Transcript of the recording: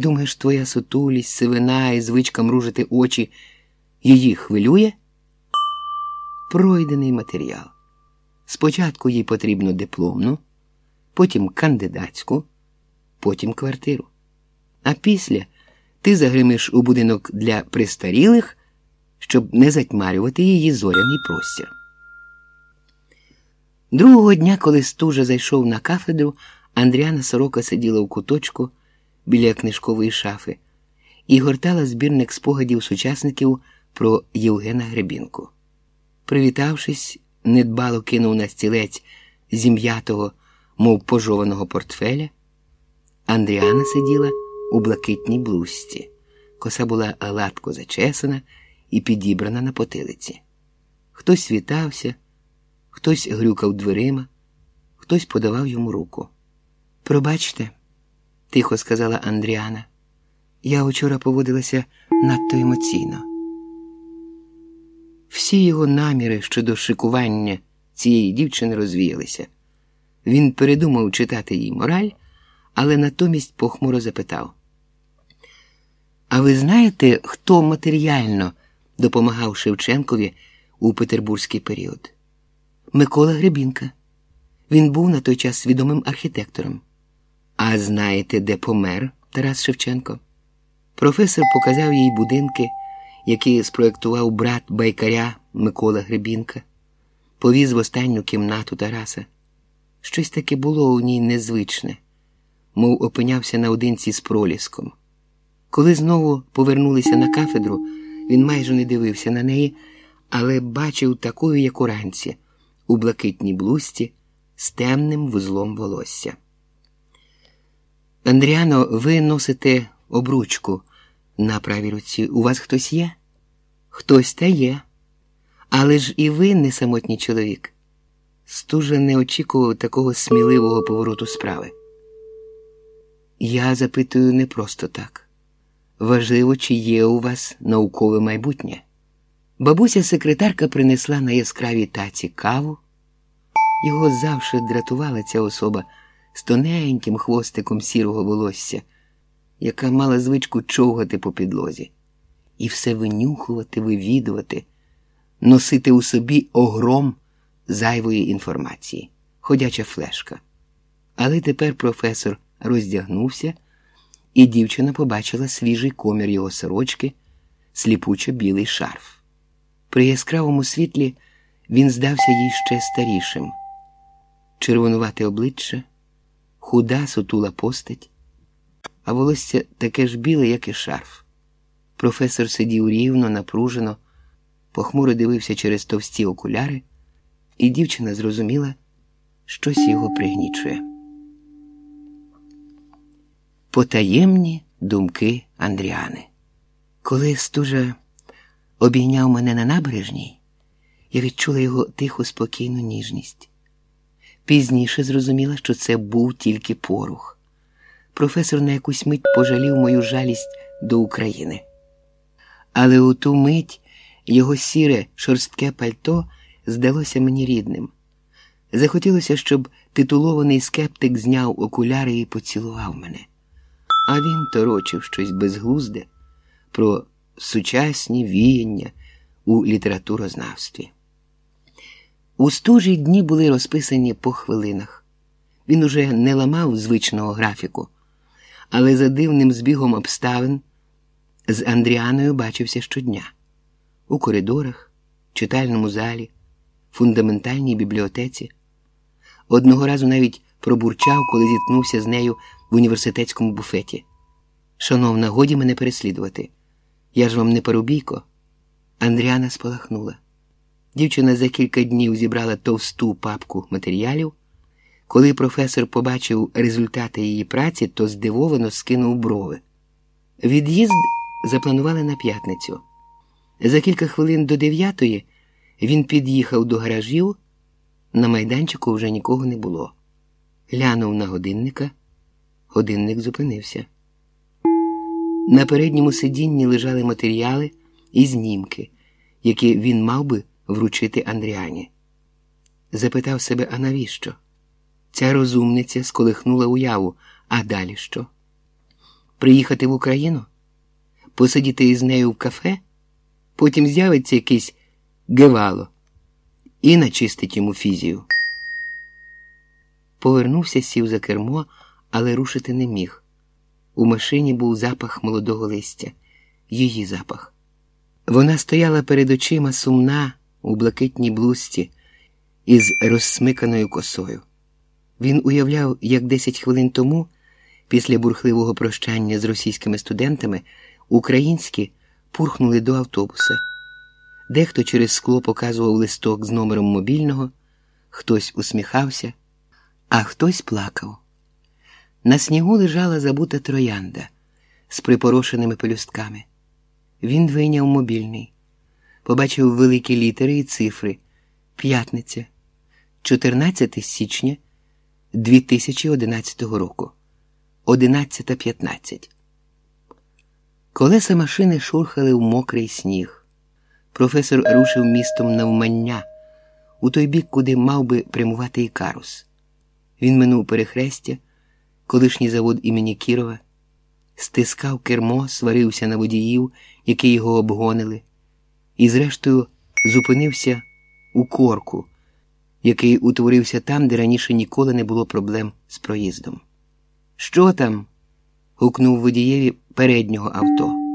Думаєш, твоя сутулість, сивина і звичка мружити очі її хвилює? Пройдений матеріал. Спочатку їй потрібно дипломну, потім кандидатську, потім квартиру. А після ти загримиш у будинок для престарілих, щоб не затьмарювати її зоряний простір. Другого дня, коли стужа зайшов на кафедру, Андріана Сорока сиділа у куточку біля книжкової шафи і гортала збірник спогадів сучасників про Євгена Гребінку. Привітавшись, недбало кинув на стілець зім'ятого, мов пожованого портфеля. Андріана сиділа у блакитній блузці. Коса була гладко зачесана і підібрана на потилиці. Хтось вітався, хтось грюкав дверима, хтось подавав йому руку. Пробачте, тихо сказала Андріана, я учора поводилася надто емоційно. Всі його наміри щодо шикування цієї дівчини розвіялися. Він передумав читати їй мораль, але натомість похмуро запитав: А ви знаєте, хто матеріально допомагав Шевченкові у петербурзький період? Микола Гребінка. Він був на той час відомим архітектором. А знаєте, де помер Тарас Шевченко? Професор показав їй будинки, які спроектував брат байкаря Микола Гребінка, повіз в останню кімнату Тараса. Щось таке було у ній незвичне, мов опинявся наодинці з проліском. Коли знову повернулися на кафедру, він майже не дивився на неї, але бачив такою, як уранці, у блакитній блузці з темним вузлом волосся. Андріано, ви носите обручку на правій руці. У вас хтось є? Хтось та є. Але ж і ви не самотній чоловік. Стужа не очікував такого сміливого повороту справи. Я запитую не просто так. Важливо, чи є у вас наукове майбутнє. Бабуся секретарка принесла на яскравій таці каву. Його завжди дратувала ця особа з тоненьким хвостиком сірого волосся, яка мала звичку човгати по підлозі, і все винюхувати, вивідувати, носити у собі огром зайвої інформації, ходяча флешка. Але тепер професор роздягнувся, і дівчина побачила свіжий комір його сорочки, сліпучо білий шарф. При яскравому світлі він здався їй ще старішим. Червонувате обличчя, худа сутула постать, а волосся таке ж біле, як і шарф. Професор сидів рівно, напружено, похмуро дивився через товсті окуляри, і дівчина зрозуміла, щось його пригнічує. Потаємні думки Андріани. Коли стужа обійняв мене на набережній, я відчула його тиху, спокійну ніжність. Пізніше зрозуміла, що це був тільки порух. Професор на якусь мить пожалів мою жалість до України. Але у ту мить його сіре шорстке пальто здалося мені рідним. Захотілося, щоб титулований скептик зняв окуляри і поцілував мене. А він торочив щось безглузде про сучасні віяння у літературознавстві. У стужі дні були розписані по хвилинах. Він уже не ламав звичного графіку, але за дивним збігом обставин з Андріаною бачився щодня у коридорах, читальному залі, фундаментальній бібліотеці. Одного разу навіть пробурчав, коли зіткнувся з нею в університетському буфеті. Шановна, годі мене переслідувати. Я ж вам не парубійко. Андріана спалахнула. Дівчина за кілька днів зібрала товсту папку матеріалів. Коли професор побачив результати її праці, то здивовано скинув брови. Від'їзд запланували на п'ятницю. За кілька хвилин до дев'ятої він під'їхав до гаражів. На майданчику вже нікого не було. Глянув на годинника. Годинник зупинився. На передньому сидінні лежали матеріали і знімки, які він мав би вручити Андріані. Запитав себе, а навіщо? Ця розумниця сколихнула уяву, а далі що? Приїхати в Україну, посидіти із нею в кафе, потім з'явиться якийсь гевало і начистить йому фізію. Повернувся, сів за кермо, але рушити не міг. У машині був запах молодого листя, її запах. Вона стояла перед очима сумна у блакитній блузці із розсмиканою косою. Він уявляв, як десять хвилин тому, після бурхливого прощання з російськими студентами, українські пурхнули до автобуса. Дехто через скло показував листок з номером мобільного, хтось усміхався, а хтось плакав. На снігу лежала забута троянда з припорошеними пелюстками. Він вийняв мобільний, побачив великі літери і цифри. П'ятниця, 14 січня 2011 року, 11.15. Колеса машини шурхали в мокрий сніг. Професор рушив містом навмання, у той бік, куди мав би прямувати Ікарус. Він минув перехрестя, колишній завод імені Кірова, стискав кермо, сварився на водіїв, які його обгонили, і, зрештою, зупинився у корку, який утворився там, де раніше ніколи не було проблем з проїздом. Що там? гукнув водієві переднього авто.